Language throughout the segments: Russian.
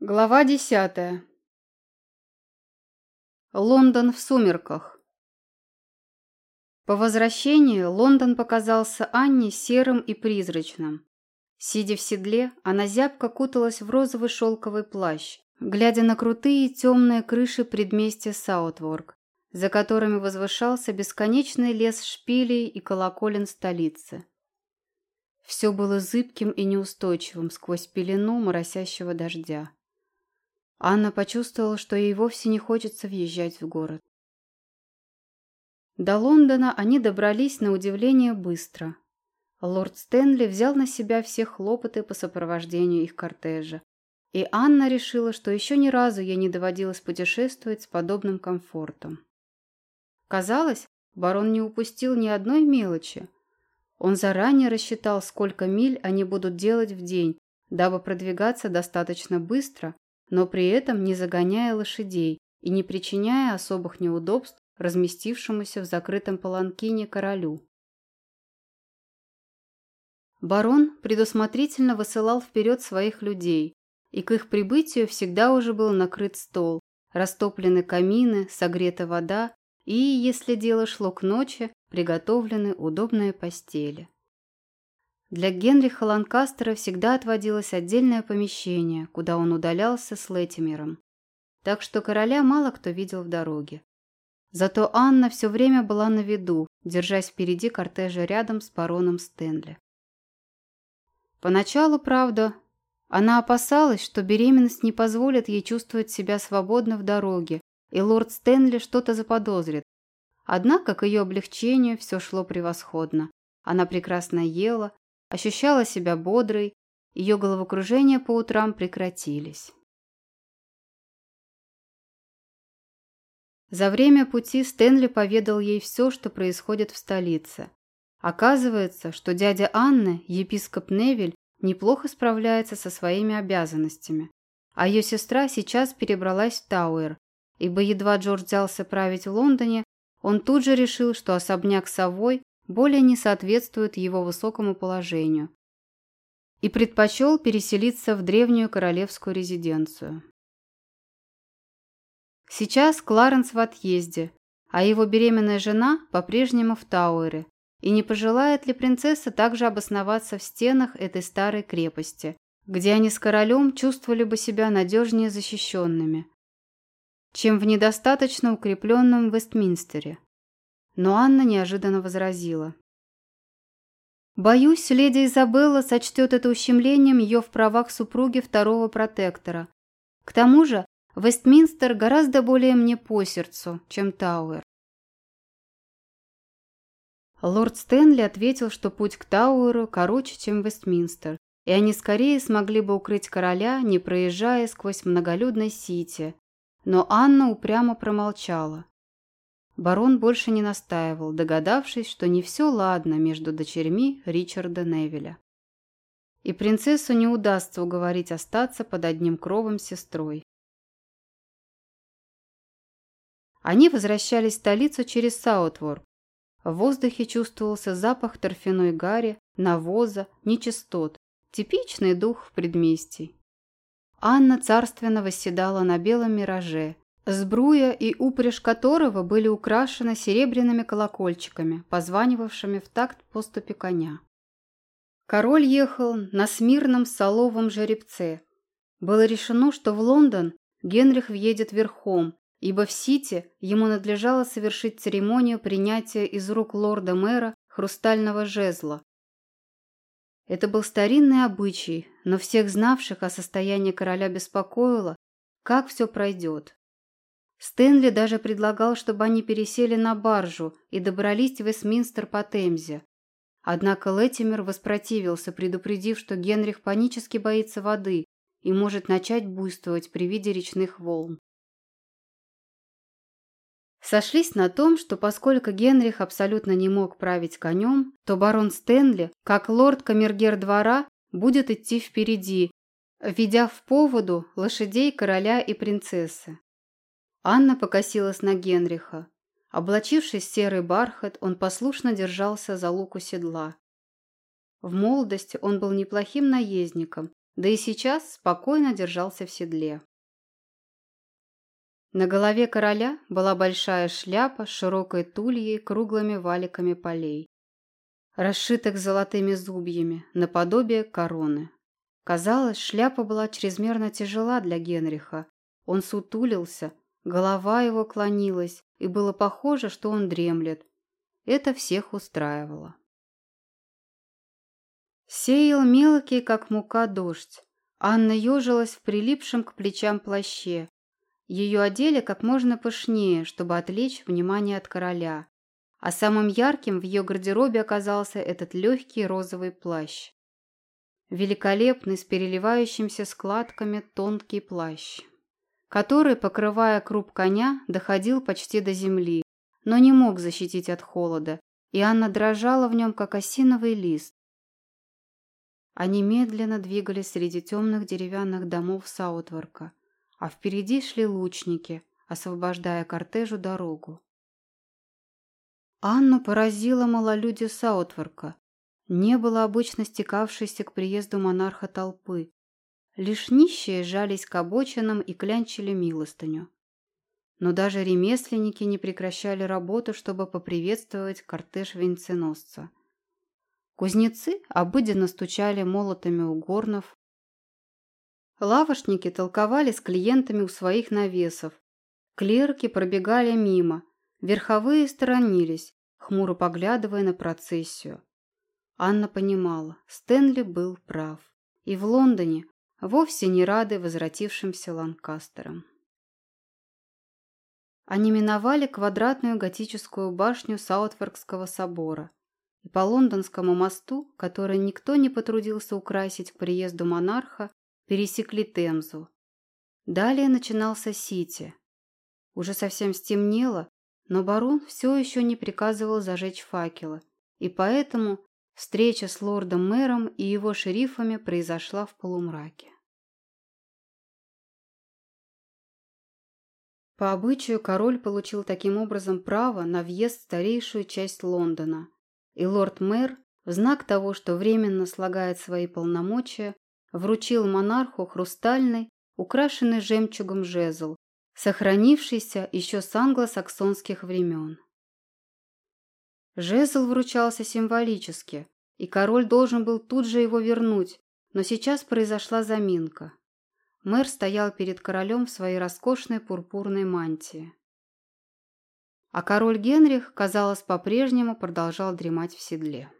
Глава десятая. Лондон в сумерках. По возвращении Лондон показался Анне серым и призрачным. Сидя в седле, она зябко куталась в розовый шелковый плащ, глядя на крутые темные крыши предместья Саутворк, за которыми возвышался бесконечный лес шпилей и колоколен столицы. Все было зыбким и неустойчивым сквозь пелену моросящего дождя. Анна почувствовала, что ей вовсе не хочется въезжать в город. До Лондона они добрались на удивление быстро. Лорд Стэнли взял на себя все хлопоты по сопровождению их кортежа, и Анна решила, что еще ни разу ей не доводилось путешествовать с подобным комфортом. Казалось, барон не упустил ни одной мелочи. Он заранее рассчитал, сколько миль они будут делать в день, дабы продвигаться достаточно быстро но при этом не загоняя лошадей и не причиняя особых неудобств разместившемуся в закрытом паланкине королю. Барон предусмотрительно высылал вперед своих людей, и к их прибытию всегда уже был накрыт стол, растоплены камины, согрета вода и, если дело шло к ночи, приготовлены удобные постели. Для Генриха Ланкастера всегда отводилось отдельное помещение, куда он удалялся с Летимером. Так что короля мало кто видел в дороге. Зато Анна все время была на виду, держась впереди кортежа рядом с бароном Стэнли. Поначалу, правда, она опасалась, что беременность не позволит ей чувствовать себя свободно в дороге, и лорд Стэнли что-то заподозрит. Однако к ее облегчению все шло превосходно. Она прекрасно ела, ощущала себя бодрой, ее головокружения по утрам прекратились. За время пути Стэнли поведал ей все, что происходит в столице. Оказывается, что дядя Анны, епископ Невель, неплохо справляется со своими обязанностями, а ее сестра сейчас перебралась в Тауэр, ибо едва Джордж взялся править в Лондоне, он тут же решил, что особняк Совой более не соответствует его высокому положению и предпочел переселиться в древнюю королевскую резиденцию. Сейчас Кларенс в отъезде, а его беременная жена по-прежнему в Тауэре, и не пожелает ли принцесса также обосноваться в стенах этой старой крепости, где они с королем чувствовали бы себя надежнее защищенными, чем в недостаточно укрепленном Вестминстере. Но Анна неожиданно возразила. «Боюсь, леди Изабелла сочтет это ущемлением ее в правах супруги второго протектора. К тому же Вестминстер гораздо более мне по сердцу, чем Тауэр». Лорд Стэнли ответил, что путь к Тауэру короче, чем Вестминстер, и они скорее смогли бы укрыть короля, не проезжая сквозь многолюдной сити. Но Анна упрямо промолчала. Барон больше не настаивал, догадавшись, что не все ладно между дочерьми Ричарда Невеля. И принцессу не удастся уговорить остаться под одним кровом с сестрой. Они возвращались в столицу через Саутворк. В воздухе чувствовался запах торфяной гари, навоза, нечистот, типичный дух в предместий. Анна царственно восседала на белом мираже, сбруя и упряжь которого были украшены серебряными колокольчиками, позванивавшими в такт поступи коня. Король ехал на смирном соловом жеребце. Было решено, что в Лондон Генрих въедет верхом, ибо в Сити ему надлежало совершить церемонию принятия из рук лорда-мэра хрустального жезла. Это был старинный обычай, но всех знавших о состоянии короля беспокоило, как все пройдет. Стэнли даже предлагал, чтобы они пересели на баржу и добрались в Вестминстер по Темзе. Однако Леттимер воспротивился, предупредив, что Генрих панически боится воды и может начать буйствовать при виде речных волн. Сошлись на том, что поскольку Генрих абсолютно не мог править конем, то барон Стэнли, как лорд-камергер двора, будет идти впереди, ведя в поводу лошадей короля и принцессы. Анна покосилась на Генриха. Облачившись в серый бархат, он послушно держался за луку седла. В молодости он был неплохим наездником, да и сейчас спокойно держался в седле. На голове короля была большая шляпа с широкой тульей круглыми валиками полей, расшитых золотыми зубьями, наподобие короны. Казалось, шляпа была чрезмерно тяжела для Генриха. Он сутулился, голова его клонилась, и было похоже, что он дремлет. Это всех устраивало. Сеял мелкий, как мука, дождь. Анна ежилась в прилипшем к плечам плаще. Ее одели как можно пышнее, чтобы отвлечь внимание от короля. А самым ярким в ее гардеробе оказался этот легкий розовый плащ. Великолепный, с переливающимися складками тонкий плащ, который, покрывая круп коня, доходил почти до земли, но не мог защитить от холода, и Анна дрожала в нем, как осиновый лист. Они медленно двигались среди темных деревянных домов Саутворка, а впереди шли лучники, освобождая кортежу дорогу. Анну поразило малолюдие Саутворка. Не было обычно стекавшейся к приезду монарха толпы. Лишь нищие жались к обочинам и клянчили милостыню. Но даже ремесленники не прекращали работу, чтобы поприветствовать кортеж венценосца. Кузнецы обыденно стучали молотами у горнов. Лавошники толковали с клиентами у своих навесов. Клерки пробегали мимо. Верховые сторонились, хмуро поглядывая на процессию. Анна понимала, Стэнли был прав. И в Лондоне вовсе не рады возвратившимся Ланкастерам. Они миновали квадратную готическую башню Саутворкского собора и по лондонскому мосту, который никто не потрудился украсить к приезду монарха, пересекли Темзу. Далее начинался Сити. Уже совсем стемнело, но барон все еще не приказывал зажечь факелы, и поэтому встреча с лордом-мэром и его шерифами произошла в полумраке. По обычаю король получил таким образом право на въезд в старейшую часть Лондона – и лорд-мэр, в знак того, что временно слагает свои полномочия, вручил монарху хрустальный, украшенный жемчугом жезл, сохранившийся еще с англосаксонских времен. Жезл вручался символически, и король должен был тут же его вернуть, но сейчас произошла заминка. Мэр стоял перед королем в своей роскошной пурпурной мантии а король Генрих, казалось, по-прежнему продолжал дремать в седле.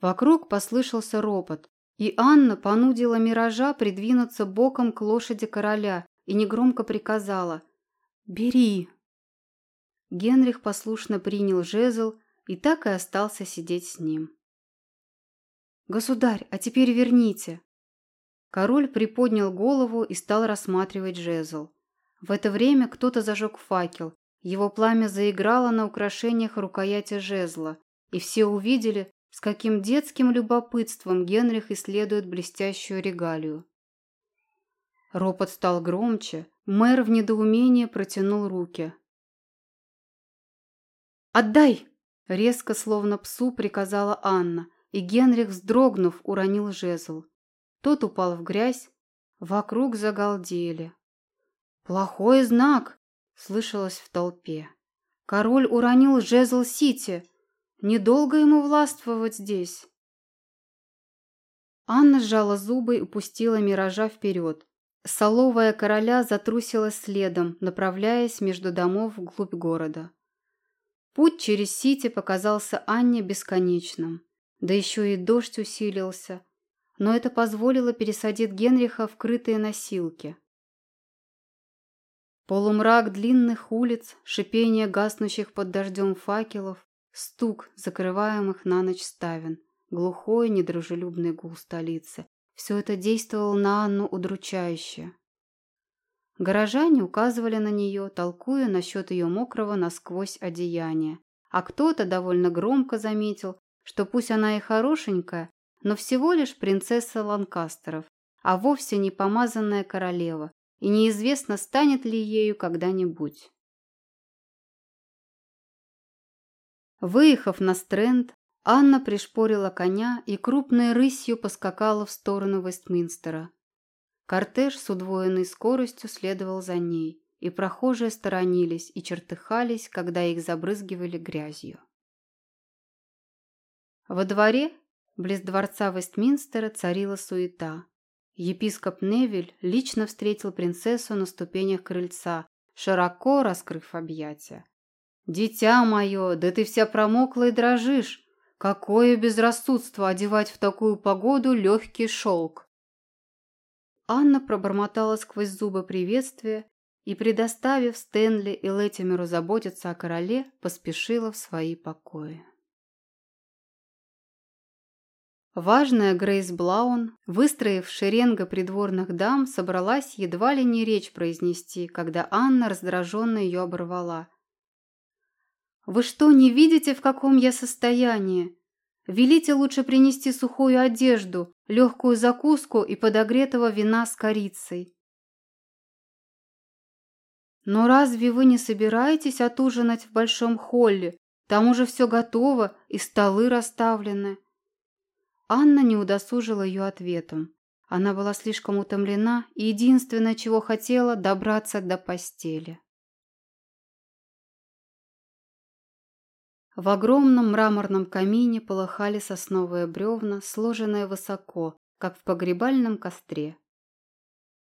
Вокруг послышался ропот, и Анна понудила Миража придвинуться боком к лошади короля и негромко приказала «Бери!». Генрих послушно принял жезл и так и остался сидеть с ним. «Государь, а теперь верните!» Король приподнял голову и стал рассматривать жезл. В это время кто-то зажег факел, его пламя заиграло на украшениях рукояти жезла, и все увидели, с каким детским любопытством Генрих исследует блестящую регалию. Ропот стал громче, мэр в недоумении протянул руки. «Отдай!» – резко, словно псу, приказала Анна, и Генрих, вздрогнув, уронил жезл. Тот упал в грязь, вокруг загалдели. «Плохой знак!» слышалось в толпе. Король уронил жезл Сити. Недолго ему властвовать здесь. Анна сжала зубы и упустила миража вперед. Соловая короля затрусила следом, направляясь между домов вглубь города. Путь через Сити показался Анне бесконечным. Да еще и дождь усилился. Но это позволило пересадить Генриха в крытые носилки. Полумрак длинных улиц, шипение гаснущих под дождем факелов, стук закрываемых на ночь ставен, глухой недружелюбный гул столицы. Все это действовало на Анну удручающе. Горожане указывали на нее, толкуя насчет ее мокрого насквозь одеяния. А кто-то довольно громко заметил, что пусть она и хорошенькая, но всего лишь принцесса Ланкастеров, а вовсе не помазанная королева, и неизвестно, станет ли ею когда-нибудь. Выехав на Стрэнд, Анна пришпорила коня и крупной рысью поскакала в сторону Вестминстера. Кортеж с удвоенной скоростью следовал за ней, и прохожие сторонились и чертыхались, когда их забрызгивали грязью. Во дворе, близ дворца Вестминстера, царила суета. Епископ Невиль лично встретил принцессу на ступенях крыльца, широко раскрыв объятия. «Дитя мое, да ты вся промокла и дрожишь! Какое безрассудство одевать в такую погоду легкий шелк!» Анна пробормотала сквозь зубы приветствия и, предоставив Стэнли и Леттимеру заботиться о короле, поспешила в свои покои. Важная Грейс Блаун, выстроив шеренга придворных дам, собралась едва ли не речь произнести, когда Анна раздраженно ее оборвала. «Вы что, не видите, в каком я состоянии? Велите лучше принести сухую одежду, легкую закуску и подогретого вина с корицей». «Но разве вы не собираетесь отужинать в большом холле? Там уже все готово и столы расставлены». Анна не удосужила ее ответом. Она была слишком утомлена и единственное, чего хотела, добраться до постели. В огромном мраморном камине полыхали сосновые бревна, сложенные высоко, как в погребальном костре.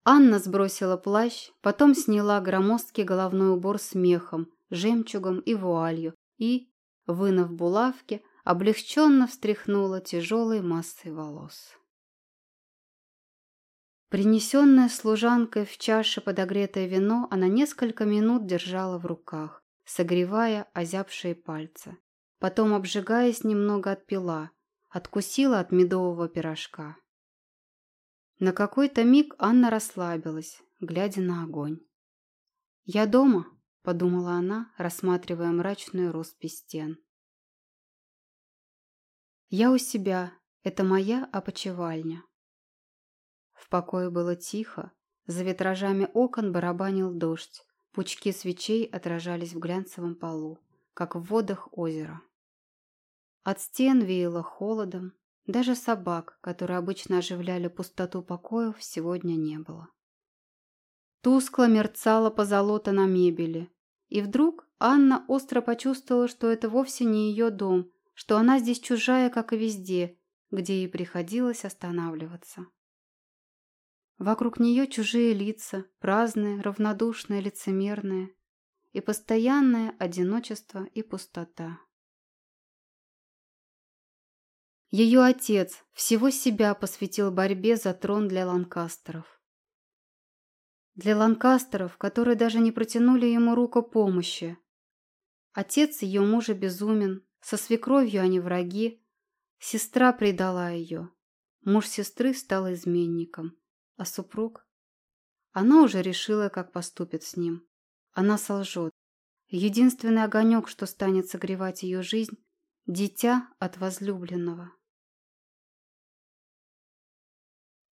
Анна сбросила плащ, потом сняла громоздкий головной убор с мехом, жемчугом и вуалью и, вынув булавки, облегченно встряхнула тяжелой массой волос. Принесенное служанкой в чаше подогретое вино она несколько минут держала в руках, согревая озябшие пальцы. Потом, обжигаясь, немного отпила, откусила от медового пирожка. На какой-то миг Анна расслабилась, глядя на огонь. «Я дома», — подумала она, рассматривая мрачную роспись стен. Я у себя. Это моя опочивальня. В покое было тихо. За витражами окон барабанил дождь. Пучки свечей отражались в глянцевом полу, как в водах озера. От стен веяло холодом. Даже собак, которые обычно оживляли пустоту покоев, сегодня не было. Тускло мерцала позолота на мебели. И вдруг Анна остро почувствовала, что это вовсе не ее дом, что она здесь чужая, как и везде, где ей приходилось останавливаться. Вокруг нее чужие лица, праздные, равнодушные, лицемерные, и постоянное одиночество и пустота. Ее отец всего себя посвятил борьбе за трон для ланкастеров. Для ланкастеров, которые даже не протянули ему руку помощи. Отец ее мужа безумен, со свекровью они враги. Сестра предала ее. Муж сестры стал изменником. А супруг? Она уже решила, как поступит с ним. Она солжет. Единственный огонек, что станет согревать ее жизнь – дитя от возлюбленного.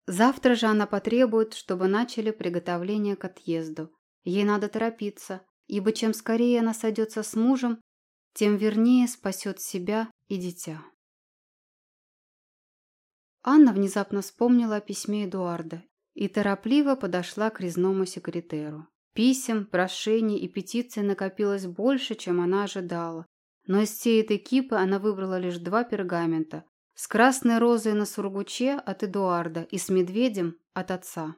Завтра же она потребует, чтобы начали приготовление к отъезду. Ей надо торопиться, ибо чем скорее она сойдется с мужем, тем вернее спасет себя и дитя. Анна внезапно вспомнила о письме Эдуарда и торопливо подошла к резному секретеру. Писем, прошений и петиций накопилось больше, чем она ожидала, но из всей этой кипы она выбрала лишь два пергамента с красной розой на сургуче от Эдуарда и с медведем от отца.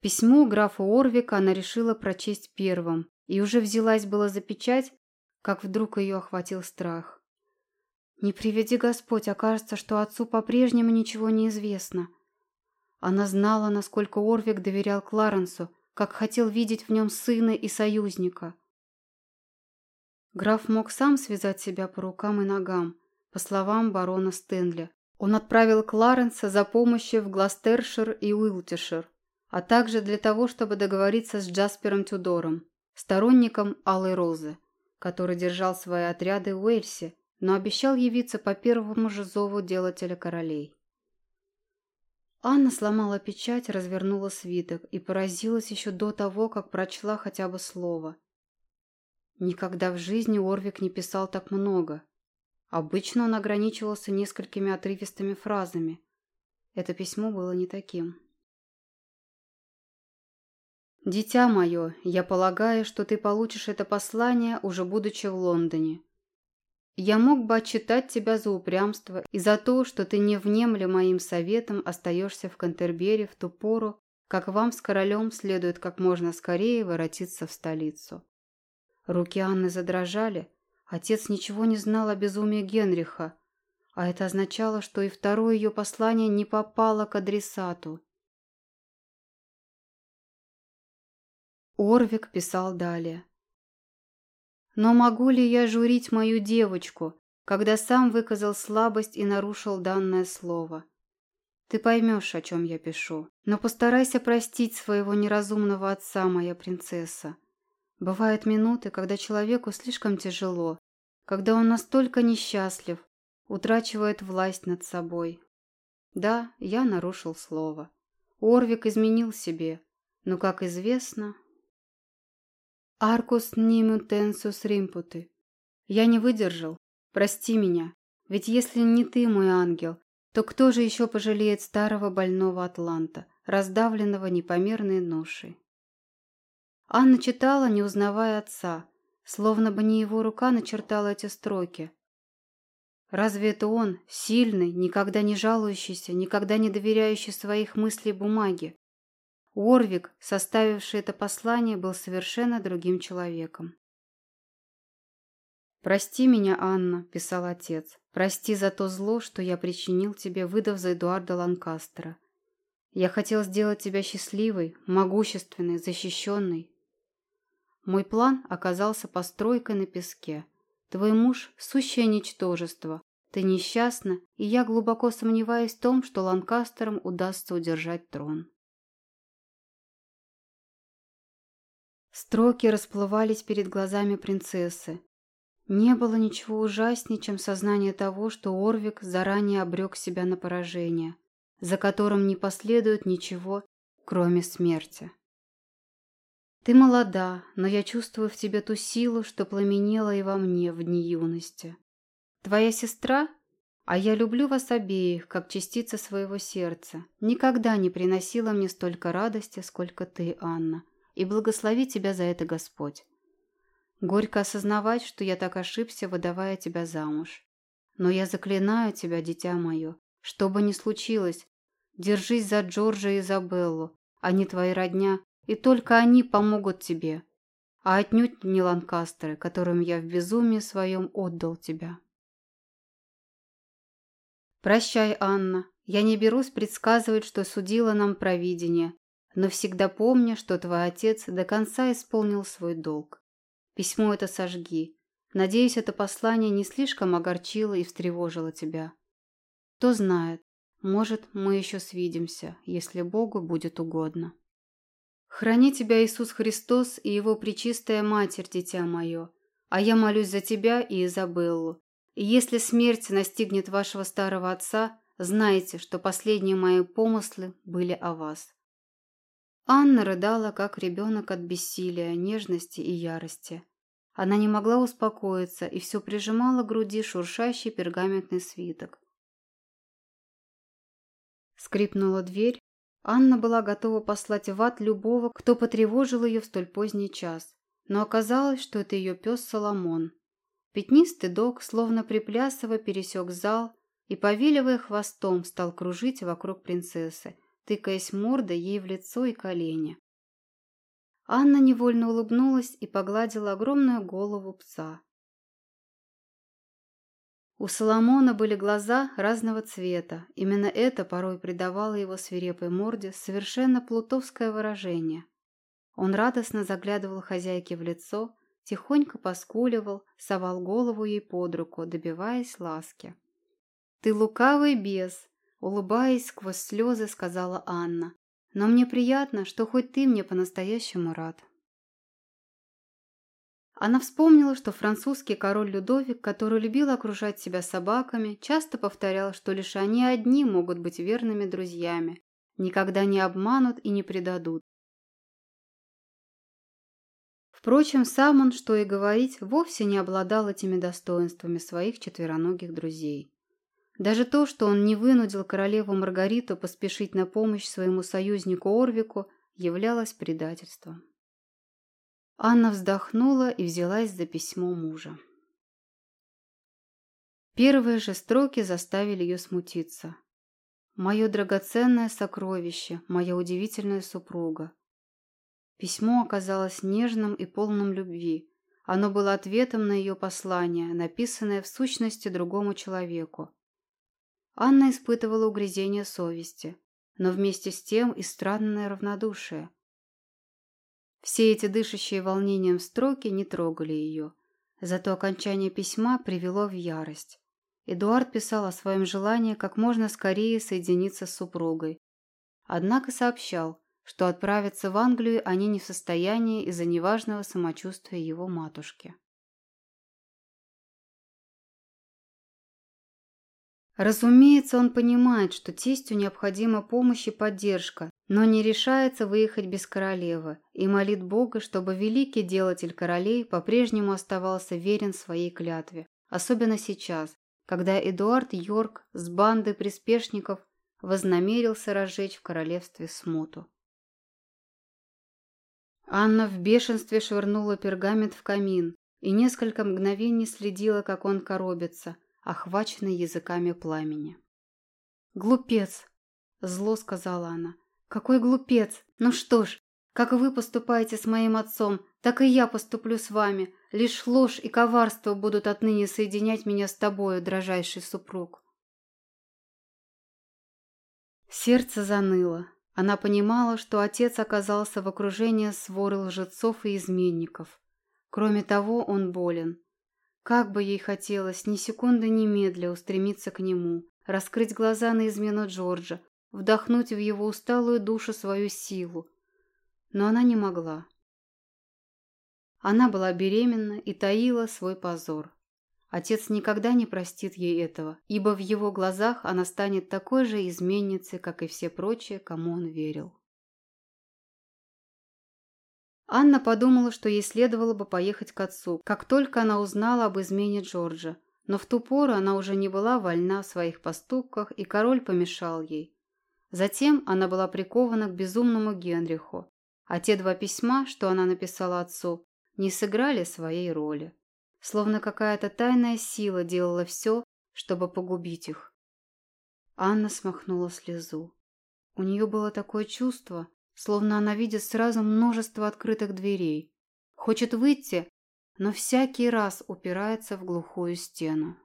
Письмо графа Орвика она решила прочесть первым, и уже взялась была за печать, как вдруг ее охватил страх. Не приведи Господь, окажется, что отцу по-прежнему ничего не известно. Она знала, насколько Орвик доверял Кларенсу, как хотел видеть в нем сына и союзника. Граф мог сам связать себя по рукам и ногам, по словам барона Стэнли. Он отправил Кларенса за помощью в Гластершир и Уилтишир, а также для того, чтобы договориться с Джаспером Тюдором сторонником Алой Розы, который держал свои отряды в Уэльсе, но обещал явиться по первому же зову делателя королей. Анна сломала печать, развернула свиток и поразилась еще до того, как прочла хотя бы слово. Никогда в жизни Орвик не писал так много. Обычно он ограничивался несколькими отрывистыми фразами. Это письмо было не таким. «Дитя мое, я полагаю, что ты получишь это послание, уже будучи в Лондоне. Я мог бы отчитать тебя за упрямство и за то, что ты не внемля моим советом остаешься в Кантербере в ту пору, как вам с королем следует как можно скорее воротиться в столицу». Руки Анны задрожали. Отец ничего не знал о безумии Генриха, а это означало, что и второе ее послание не попало к адресату. Орвик писал далее. «Но могу ли я журить мою девочку, когда сам выказал слабость и нарушил данное слово? Ты поймешь, о чем я пишу, но постарайся простить своего неразумного отца, моя принцесса. Бывают минуты, когда человеку слишком тяжело, когда он настолько несчастлив, утрачивает власть над собой. Да, я нарушил слово. Орвик изменил себе, но, как известно, Аркус ниму тенсус римпуты. Я не выдержал. Прости меня. Ведь если не ты, мой ангел, то кто же еще пожалеет старого больного Атланта, раздавленного непомерной ношей? Анна читала, не узнавая отца, словно бы не его рука начертала эти строки. Разве это он, сильный, никогда не жалующийся, никогда не доверяющий своих мыслей бумаге, Уорвик, составивший это послание, был совершенно другим человеком. «Прости меня, Анна», – писал отец. «Прости за то зло, что я причинил тебе, выдав за Эдуарда Ланкастера. Я хотел сделать тебя счастливой, могущественной, защищенной. Мой план оказался постройкой на песке. Твой муж – сущее ничтожество. Ты несчастна, и я глубоко сомневаюсь в том, что Ланкастерам удастся удержать трон». Строки расплывались перед глазами принцессы. Не было ничего ужаснее, чем сознание того, что Орвик заранее обрек себя на поражение, за которым не последует ничего, кроме смерти. Ты молода, но я чувствую в тебе ту силу, что пламенела и во мне в дни юности. Твоя сестра, а я люблю вас обеих, как частица своего сердца, никогда не приносила мне столько радости, сколько ты, Анна и благослови тебя за это Господь. Горько осознавать, что я так ошибся, выдавая тебя замуж. Но я заклинаю тебя, дитя мое, что бы ни случилось, держись за Джорджа и Изабеллу, они твои родня, и только они помогут тебе, а отнюдь не Ланкастеры, которым я в безумии своем отдал тебя. Прощай, Анна, я не берусь предсказывать, что судило нам провидение, но всегда помни, что твой отец до конца исполнил свой долг. Письмо это сожги. Надеюсь, это послание не слишком огорчило и встревожило тебя. Кто знает, может, мы еще свидимся, если Богу будет угодно. Храни тебя Иисус Христос и Его Пречистая Матерь, дитя мое, а я молюсь за тебя и Изабеллу. И если смерть настигнет вашего старого отца, знайте, что последние мои помыслы были о вас. Анна рыдала, как ребенок от бессилия, нежности и ярости. Она не могла успокоиться и все прижимала к груди шуршащий пергаментный свиток. Скрипнула дверь. Анна была готова послать в ад любого, кто потревожил ее в столь поздний час. Но оказалось, что это ее пес Соломон. Пятнистый дог, словно приплясывая, пересек зал и, повиливая хвостом, стал кружить вокруг принцессы, тыкаясь мордой ей в лицо и колени. Анна невольно улыбнулась и погладила огромную голову пса. У Соломона были глаза разного цвета. Именно это порой придавало его свирепой морде совершенно плутовское выражение. Он радостно заглядывал хозяйке в лицо, тихонько поскуливал, совал голову ей под руку, добиваясь ласки. «Ты лукавый бес!» Улыбаясь сквозь слезы, сказала Анна. «Но мне приятно, что хоть ты мне по-настоящему рад». Она вспомнила, что французский король Людовик, который любил окружать себя собаками, часто повторял, что лишь они одни могут быть верными друзьями, никогда не обманут и не предадут. Впрочем, сам он, что и говорить, вовсе не обладал этими достоинствами своих четвероногих друзей. Даже то, что он не вынудил королеву Маргариту поспешить на помощь своему союзнику Орвику, являлось предательством. Анна вздохнула и взялась за письмо мужа. Первые же строки заставили ее смутиться. «Мое драгоценное сокровище, моя удивительная супруга». Письмо оказалось нежным и полным любви. Оно было ответом на ее послание, написанное в сущности другому человеку. Анна испытывала угрызение совести, но вместе с тем и странное равнодушие. Все эти дышащие волнением строки не трогали ее, зато окончание письма привело в ярость. Эдуард писал о своем желании как можно скорее соединиться с супругой. Однако сообщал, что отправиться в Англию они не в состоянии из-за неважного самочувствия его матушки. Разумеется, он понимает, что тестю необходима помощь и поддержка, но не решается выехать без королевы и молит Бога, чтобы великий делатель королей по-прежнему оставался верен своей клятве, особенно сейчас, когда Эдуард Йорк с бандой приспешников вознамерился разжечь в королевстве смуту. Анна в бешенстве швырнула пергамент в камин и несколько мгновений следила, как он коробится, охваченный языками пламени. «Глупец!» – зло сказала она. «Какой глупец! Ну что ж, как вы поступаете с моим отцом, так и я поступлю с вами. Лишь ложь и коварство будут отныне соединять меня с тобою, дрожайший супруг. Сердце заныло. Она понимала, что отец оказался в окружении своры лжецов и изменников. Кроме того, он болен. Как бы ей хотелось ни секунды немедля устремиться к нему, раскрыть глаза на измену Джорджа, вдохнуть в его усталую душу свою силу, но она не могла. Она была беременна и таила свой позор. Отец никогда не простит ей этого, ибо в его глазах она станет такой же изменницей, как и все прочие, кому он верил. Анна подумала, что ей следовало бы поехать к отцу, как только она узнала об измене Джорджа, но в ту пору она уже не была вольна в своих поступках, и король помешал ей. Затем она была прикована к безумному Генриху, а те два письма, что она написала отцу, не сыграли своей роли. Словно какая-то тайная сила делала все, чтобы погубить их. Анна смахнула слезу. У нее было такое чувство, словно она видит сразу множество открытых дверей. Хочет выйти, но всякий раз упирается в глухую стену.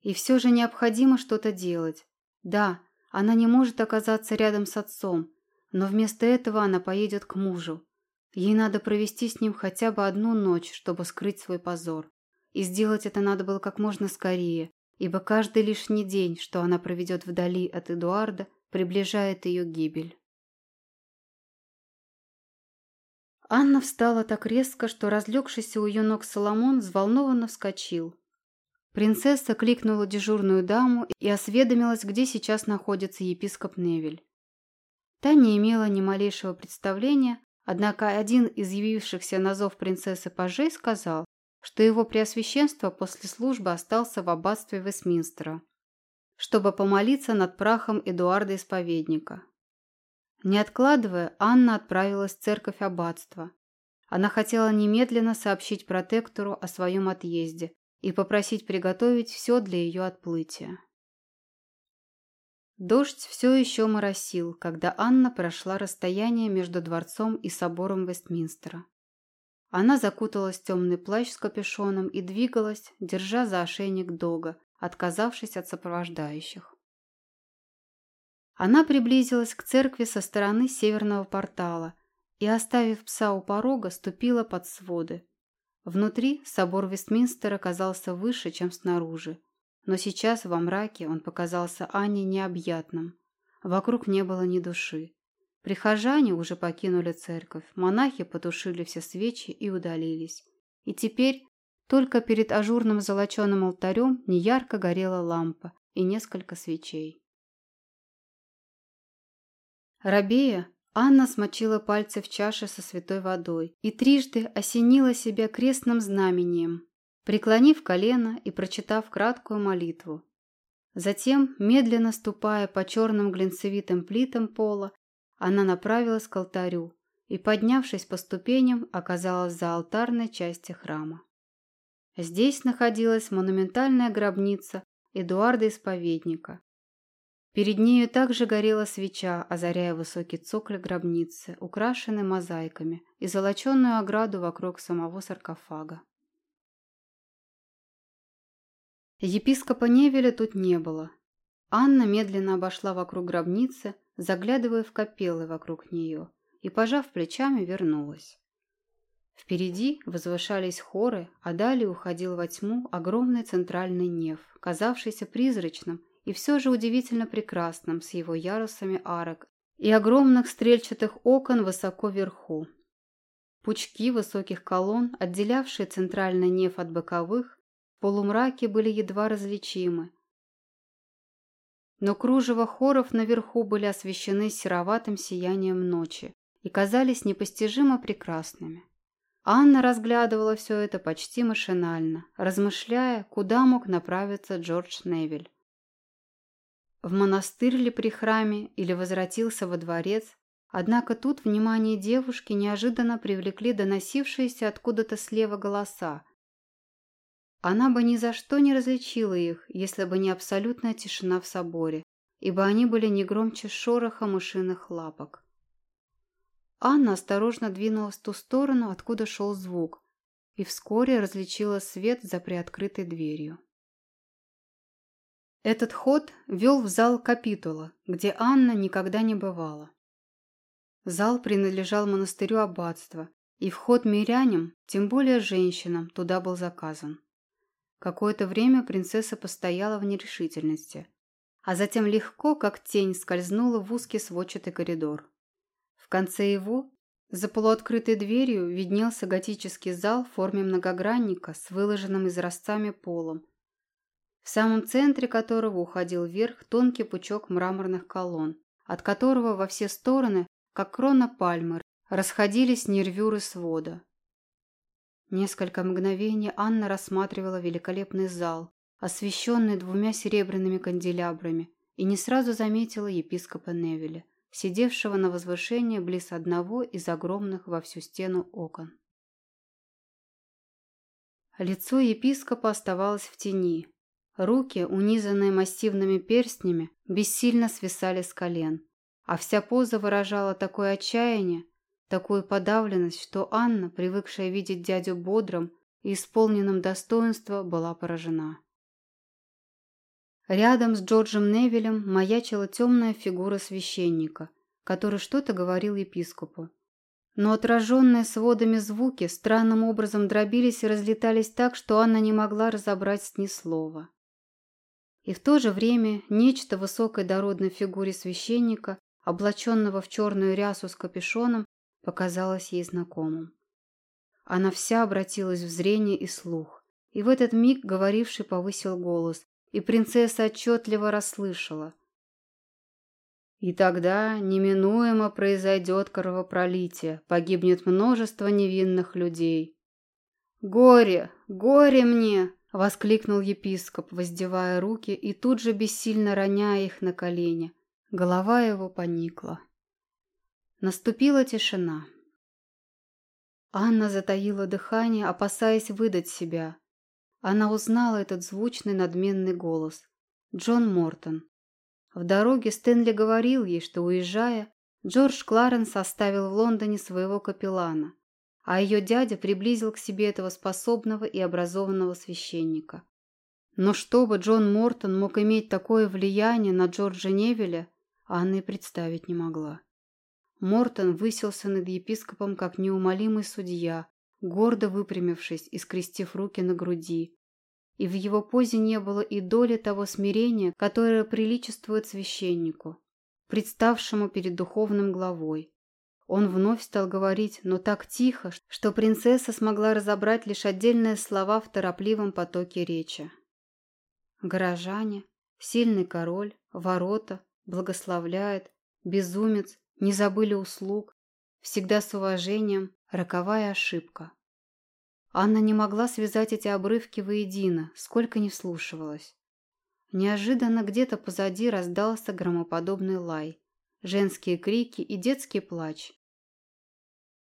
И все же необходимо что-то делать. Да, она не может оказаться рядом с отцом, но вместо этого она поедет к мужу. Ей надо провести с ним хотя бы одну ночь, чтобы скрыть свой позор. И сделать это надо было как можно скорее, ибо каждый лишний день, что она проведет вдали от Эдуарда, приближает ее гибель. Анна встала так резко, что разлегшийся у ее ног Соломон взволнованно вскочил. Принцесса кликнула дежурную даму и осведомилась, где сейчас находится епископ Невель. Та не имела ни малейшего представления, однако один из явившихся на зов принцессы пажей сказал, что его преосвященство после службы остался в аббатстве Вестминстера, чтобы помолиться над прахом Эдуарда Исповедника. Не откладывая, Анна отправилась в церковь аббатства. Она хотела немедленно сообщить протектору о своем отъезде и попросить приготовить все для ее отплытия. Дождь все еще моросил, когда Анна прошла расстояние между дворцом и собором Вестминстера. Она закуталась в темный плащ с капюшоном и двигалась, держа за ошейник Дога, отказавшись от сопровождающих. Она приблизилась к церкви со стороны северного портала и, оставив пса у порога, ступила под своды. Внутри собор Вестминстера казался выше, чем снаружи, но сейчас во мраке он показался Ане необъятным. Вокруг не было ни души. Прихожане уже покинули церковь, монахи потушили все свечи и удалились. И теперь только перед ажурным золоченым алтарем неярко горела лампа и несколько свечей. Рабея, Анна смочила пальцы в чаше со святой водой и трижды осенила себя крестным знамением, преклонив колено и прочитав краткую молитву. Затем, медленно ступая по черным глинцевитым плитам пола, она направилась к алтарю и, поднявшись по ступеням, оказалась за алтарной части храма. Здесь находилась монументальная гробница Эдуарда Исповедника, Перед нею также горела свеча, озаряя высокий цоколь гробницы, украшенный мозаиками, и золоченную ограду вокруг самого саркофага. Епископа Невеля тут не было. Анна медленно обошла вокруг гробницы, заглядывая в капеллы вокруг нее, и, пожав плечами, вернулась. Впереди возвышались хоры, а далее уходил во тьму огромный центральный неф, казавшийся призрачным и все же удивительно прекрасным с его ярусами арок и огромных стрельчатых окон высоко вверху. Пучки высоких колонн, отделявшие центральный неф от боковых, в полумраке были едва различимы. Но кружева хоров наверху были освещены сероватым сиянием ночи и казались непостижимо прекрасными. Анна разглядывала все это почти машинально, размышляя, куда мог направиться Джордж Невиль в монастырь ли при храме или возвратился во дворец, однако тут внимание девушки неожиданно привлекли доносившиеся откуда-то слева голоса. Она бы ни за что не различила их, если бы не абсолютная тишина в соборе, ибо они были не громче шороха мышиных лапок. Анна осторожно двинулась в ту сторону, откуда шел звук, и вскоре различила свет за приоткрытой дверью. Этот ход вел в зал капитула, где Анна никогда не бывала. Зал принадлежал монастырю аббатства, и вход мирянам, тем более женщинам, туда был заказан. Какое-то время принцесса постояла в нерешительности, а затем легко, как тень, скользнула в узкий сводчатый коридор. В конце его, за полуоткрытой дверью, виднелся готический зал в форме многогранника с выложенным изразцами полом, в самом центре которого уходил вверх тонкий пучок мраморных колонн, от которого во все стороны, как крона пальмы, расходились нервюры свода. Несколько мгновений Анна рассматривала великолепный зал, освещенный двумя серебряными канделябрами, и не сразу заметила епископа Невеля, сидевшего на возвышении близ одного из огромных во всю стену окон. Лицо епископа оставалось в тени, Руки, унизанные массивными перстнями, бессильно свисали с колен, а вся поза выражала такое отчаяние, такую подавленность, что Анна, привыкшая видеть дядю бодрым и исполненным достоинства, была поражена. Рядом с Джорджем Невилем маячила темная фигура священника, который что-то говорил епископу. Но отраженные сводами звуки странным образом дробились и разлетались так, что Анна не могла разобрать ни слова. И в то же время нечто высокой дородной фигуре священника, облаченного в черную рясу с капюшоном, показалось ей знакомым. Она вся обратилась в зрение и слух. И в этот миг говоривший повысил голос, и принцесса отчетливо расслышала. И тогда неминуемо произойдет кровопролитие, погибнет множество невинных людей. «Горе! Горе мне!» Воскликнул епископ, воздевая руки и тут же бессильно роняя их на колени. Голова его поникла. Наступила тишина. Анна затаила дыхание, опасаясь выдать себя. Она узнала этот звучный надменный голос. Джон Мортон. В дороге Стэнли говорил ей, что, уезжая, Джордж Кларенс оставил в Лондоне своего капеллана а ее дядя приблизил к себе этого способного и образованного священника. Но чтобы Джон Мортон мог иметь такое влияние на Джорджа Невеля, Анна и представить не могла. Мортон высился над епископом как неумолимый судья, гордо выпрямившись и скрестив руки на груди. И в его позе не было и доли того смирения, которое приличествует священнику, представшему перед духовным главой. Он вновь стал говорить, но так тихо, что принцесса смогла разобрать лишь отдельные слова в торопливом потоке речи. Горожане, сильный король, ворота, благословляет, безумец, не забыли услуг, всегда с уважением, роковая ошибка. Анна не могла связать эти обрывки воедино, сколько ни вслушивалась. Неожиданно где-то позади раздался громоподобный лай, женские крики и детский плач.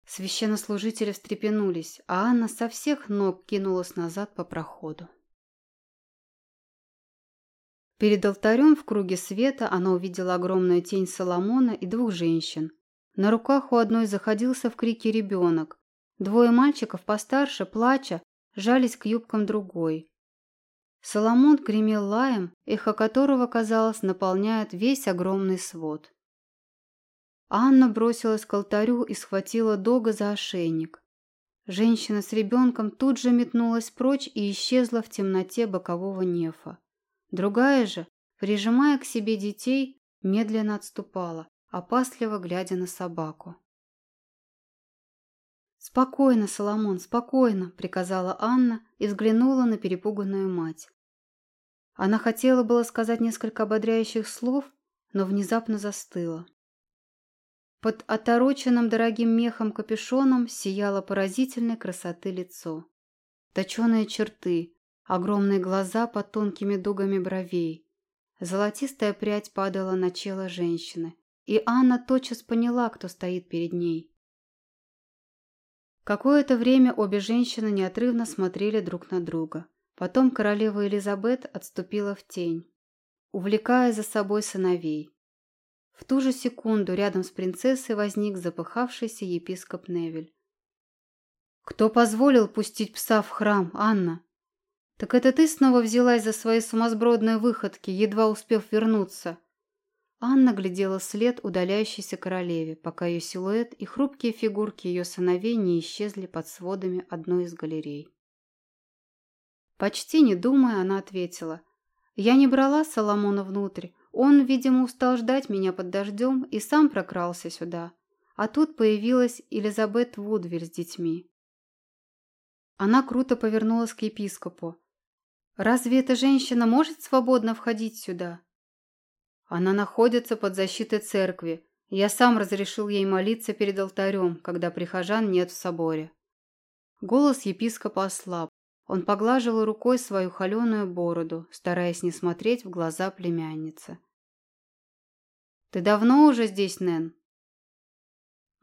Священнослужители встрепенулись, а Анна со всех ног кинулась назад по проходу. Перед алтарем в круге света она увидела огромную тень Соломона и двух женщин. На руках у одной заходился в крике ребенок, Двое мальчиков постарше, плача, жались к юбкам другой. Соломон гремел лаем, эхо которого, казалось, наполняет весь огромный свод. Анна бросилась к алтарю и схватила Дога за ошейник. Женщина с ребенком тут же метнулась прочь и исчезла в темноте бокового нефа. Другая же, прижимая к себе детей, медленно отступала, опасливо глядя на собаку. «Спокойно, Соломон, спокойно», – приказала Анна и взглянула на перепуганную мать. Она хотела было сказать несколько ободряющих слов, но внезапно застыла. Под отороченным дорогим мехом капюшоном сияло поразительной красоты лицо. Точеные черты, огромные глаза под тонкими дугами бровей. Золотистая прядь падала на чело женщины, и Анна тотчас поняла, кто стоит перед ней. Какое-то время обе женщины неотрывно смотрели друг на друга. Потом королева Элизабет отступила в тень, увлекая за собой сыновей. В ту же секунду рядом с принцессой возник запыхавшийся епископ Невель. «Кто позволил пустить пса в храм, Анна?» «Так это ты снова взялась за свои сумасбродные выходки, едва успев вернуться?» Анна глядела след удаляющейся королеве, пока ее силуэт и хрупкие фигурки ее сыновей не исчезли под сводами одной из галерей. Почти не думая, она ответила. «Я не брала Соломона внутрь. Он, видимо, устал ждать меня под дождем и сам прокрался сюда. А тут появилась Элизабет Вудвиль с детьми». Она круто повернулась к епископу. «Разве эта женщина может свободно входить сюда?» Она находится под защитой церкви. Я сам разрешил ей молиться перед алтарем, когда прихожан нет в соборе. Голос епископа ослаб. Он поглаживал рукой свою холеную бороду, стараясь не смотреть в глаза племянницы. «Ты давно уже здесь, Нэн?»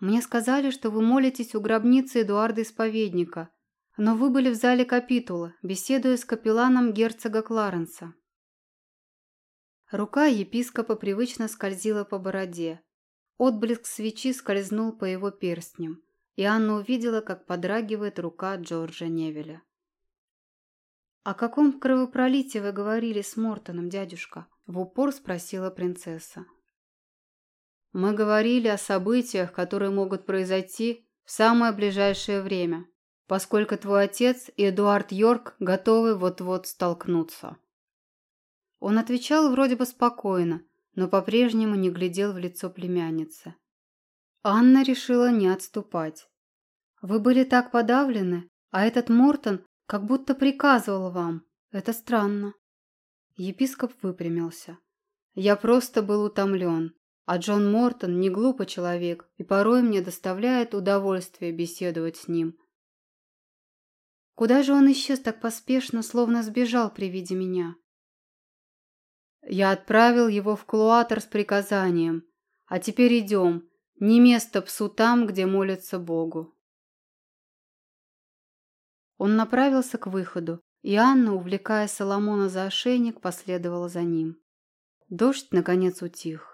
«Мне сказали, что вы молитесь у гробницы Эдуарда Исповедника, но вы были в зале капитула, беседуя с капелланом герцога Кларенса». Рука епископа привычно скользила по бороде. Отблеск свечи скользнул по его перстням, и Анна увидела, как подрагивает рука Джорджа Невеля. «О каком кровопролитии вы говорили с Мортоном, дядюшка?» – в упор спросила принцесса. «Мы говорили о событиях, которые могут произойти в самое ближайшее время, поскольку твой отец и Эдуард Йорк готовы вот-вот столкнуться». Он отвечал вроде бы спокойно, но по-прежнему не глядел в лицо племянницы. Анна решила не отступать. «Вы были так подавлены, а этот Мортон как будто приказывал вам. Это странно». Епископ выпрямился. «Я просто был утомлен, а Джон Мортон не глупый человек, и порой мне доставляет удовольствие беседовать с ним». «Куда же он исчез так поспешно, словно сбежал при виде меня?» Я отправил его в клуатор с приказанием. А теперь идем. Не место псу там, где молятся Богу. Он направился к выходу, и Анна, увлекая Соломона за ошейник, последовала за ним. Дождь, наконец, утих.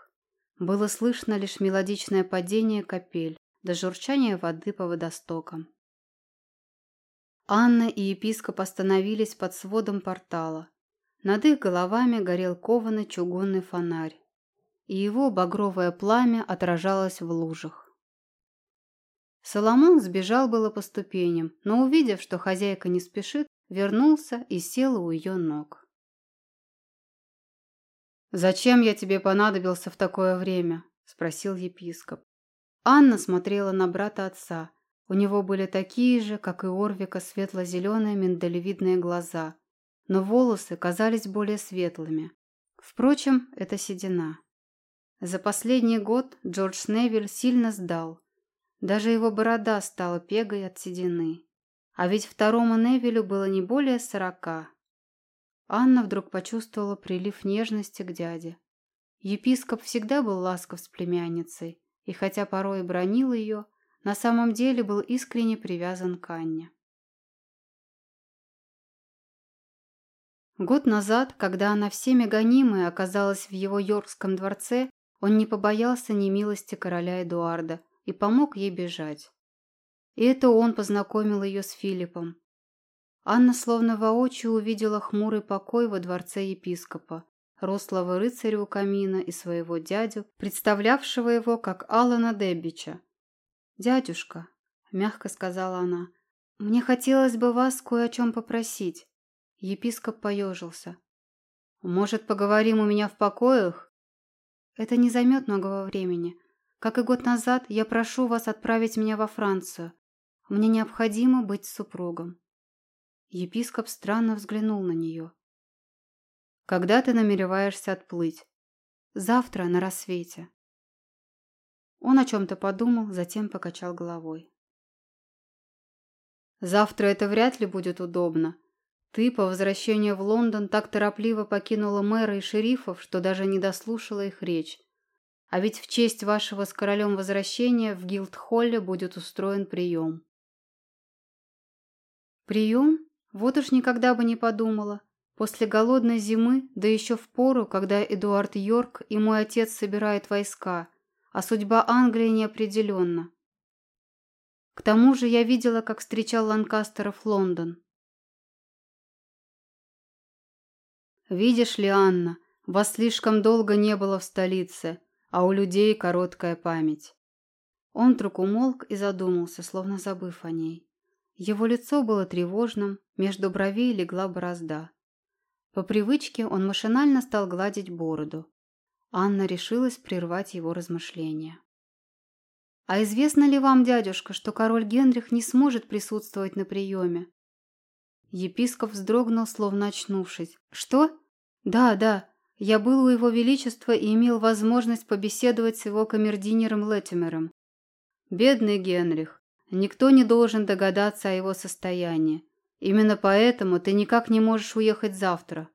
Было слышно лишь мелодичное падение капель до журчания воды по водостокам. Анна и епископ остановились под сводом портала, над их головами горел кованый чугунный фонарь, и его багровое пламя отражалось в лужах. Соломон сбежал было по ступеням, но, увидев, что хозяйка не спешит, вернулся и сел у ее ног. «Зачем я тебе понадобился в такое время?» – спросил епископ. Анна смотрела на брата отца. У него были такие же, как и Орвика, светло-зеленые миндалевидные глаза, но волосы казались более светлыми. Впрочем, это седина. За последний год Джордж Невиль сильно сдал. Даже его борода стала пегой от седины. А ведь второму Невилю было не более сорока. Анна вдруг почувствовала прилив нежности к дяде. Епископ всегда был ласков с племянницей, и хотя порой и бронил ее, на самом деле был искренне привязан к Анне. Год назад, когда она всеми гонимая оказалась в его Йоркском дворце, он не побоялся ни милости короля Эдуарда и помог ей бежать. И это он познакомил ее с Филиппом. Анна словно воочию увидела хмурый покой во дворце епископа, рослого рыцаря у камина и своего дядю, представлявшего его как Алана Деббича. «Дядюшка», — мягко сказала она, — «мне хотелось бы вас кое о чем попросить». Епископ поежился. «Может, поговорим у меня в покоях?» «Это не займет многого времени. Как и год назад, я прошу вас отправить меня во Францию. Мне необходимо быть супругом». Епископ странно взглянул на нее. Когда ты намереваешься отплыть? Завтра на рассвете. Он о чем-то подумал, затем покачал головой. Завтра это вряд ли будет удобно. Ты по возвращению в Лондон так торопливо покинула мэра и шерифов, что даже не дослушала их речь. А ведь в честь вашего с королем возвращения в Гилдхолле будет устроен прием. Прием? Вот уж никогда бы не подумала. После голодной зимы, да еще в пору, когда Эдуард Йорк и мой отец собирают войска, а судьба Англии неопределенна. К тому же я видела, как встречал Ланкастеров Лондон. Видишь ли, Анна, вас слишком долго не было в столице, а у людей короткая память. Он вдруг умолк и задумался, словно забыв о ней. Его лицо было тревожным, между бровей легла борозда. По привычке он машинально стал гладить бороду. Анна решилась прервать его размышления. «А известно ли вам, дядюшка, что король Генрих не сможет присутствовать на приеме?» Епископ вздрогнул, словно очнувшись. «Что? Да, да, я был у его величества и имел возможность побеседовать с его камердинером Леттимером. Бедный Генрих, никто не должен догадаться о его состоянии. Именно поэтому ты никак не можешь уехать завтра.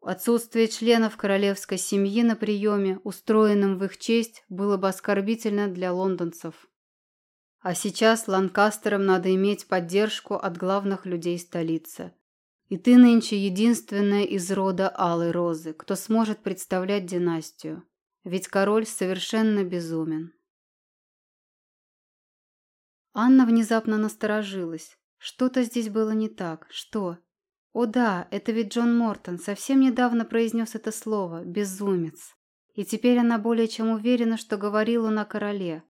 Отсутствие членов королевской семьи на приеме, устроенном в их честь, было бы оскорбительно для лондонцев. А сейчас Ланкастерам надо иметь поддержку от главных людей столицы. И ты нынче единственная из рода Алой Розы, кто сможет представлять династию. Ведь король совершенно безумен. Анна внезапно насторожилась. Что-то здесь было не так. Что? О да, это ведь Джон Мортон совсем недавно произнес это слово «безумец». И теперь она более чем уверена, что говорил он о короле.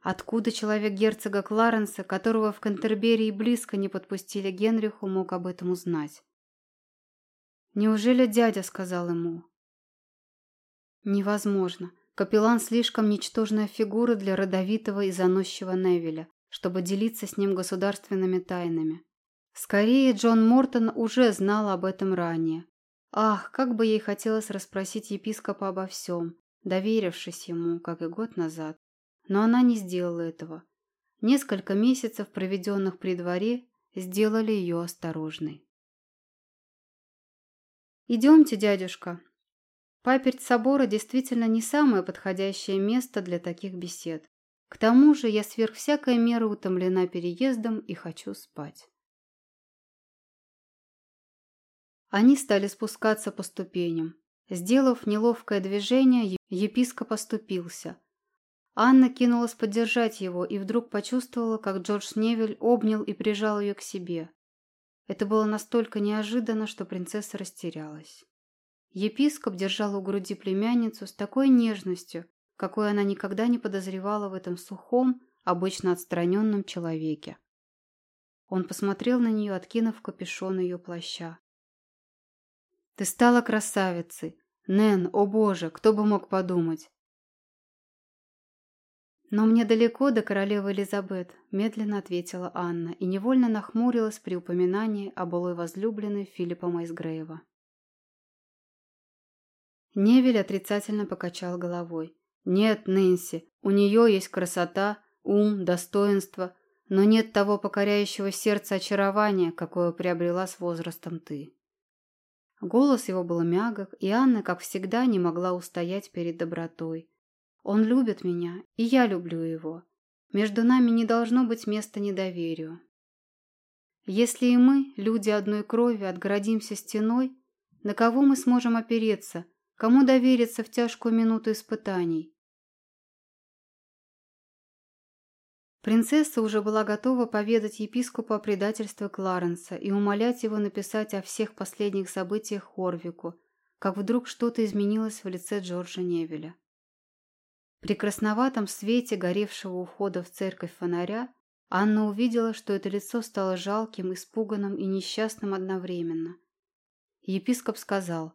Откуда человек герцога Кларенса, которого в Кантерберии близко не подпустили Генриху, мог об этом узнать? Неужели дядя сказал ему? Невозможно. Капеллан слишком ничтожная фигура для родовитого и заносчивого Невеля, чтобы делиться с ним государственными тайнами. Скорее, Джон Мортон уже знал об этом ранее. Ах, как бы ей хотелось расспросить епископа обо всем, доверившись ему, как и год назад. Но она не сделала этого. Несколько месяцев, проведенных при дворе, сделали ее осторожной. «Идемте, дядюшка». Паперть собора действительно не самое подходящее место для таких бесед. К тому же я сверх всякой меры утомлена переездом и хочу спать. Они стали спускаться по ступеням. Сделав неловкое движение, епископ оступился. Анна кинулась поддержать его и вдруг почувствовала, как Джордж Невель обнял и прижал ее к себе. Это было настолько неожиданно, что принцесса растерялась. Епископ держал у груди племянницу с такой нежностью, какой она никогда не подозревала в этом сухом, обычно отстраненном человеке. Он посмотрел на нее, откинув капюшон ее плаща. «Ты стала красавицей! Нэн, о боже, кто бы мог подумать!» «Но мне далеко до королевы Элизабет», – медленно ответила Анна и невольно нахмурилась при упоминании о былой возлюбленной Филиппа Майсгрейва. Невель отрицательно покачал головой. «Нет, Нэнси, у нее есть красота, ум, достоинство, но нет того покоряющего сердца очарования, какое приобрела с возрастом ты». Голос его был мягок, и Анна, как всегда, не могла устоять перед добротой. «Он любит меня, и я люблю его. Между нами не должно быть места недоверию. Если и мы, люди одной крови, отгородимся стеной, на кого мы сможем опереться, кому довериться в тяжкую минуту испытаний? Принцесса уже была готова поведать епископу о предательстве Кларенса и умолять его написать о всех последних событиях Хорвику, как вдруг что-то изменилось в лице Джорджа Невеля. При красноватом свете горевшего у входа в церковь фонаря Анна увидела, что это лицо стало жалким, испуганным и несчастным одновременно. Епископ сказал,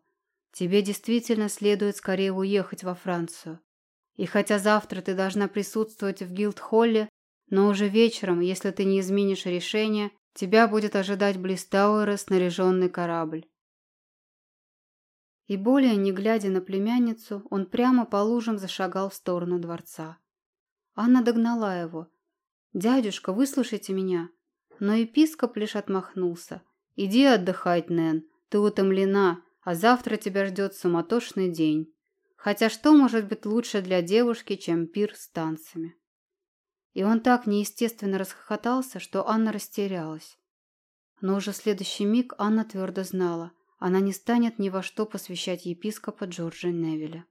«Тебе действительно следует скорее уехать во Францию. И хотя завтра ты должна присутствовать в Гилдхолле, но уже вечером, если ты не изменишь решение, тебя будет ожидать Блистауэра снаряженный корабль». И более не глядя на племянницу, он прямо по лужам зашагал в сторону дворца. Анна догнала его – «Дядюшка, выслушайте меня». Но епископ лишь отмахнулся. «Иди отдыхать, Нэн, ты утомлена, а завтра тебя ждет суматошный день. Хотя что может быть лучше для девушки, чем пир с танцами?» И он так неестественно расхохотался, что Анна растерялась. Но уже следующий миг Анна твердо знала, она не станет ни во что посвящать епископа Джорджа Невеля.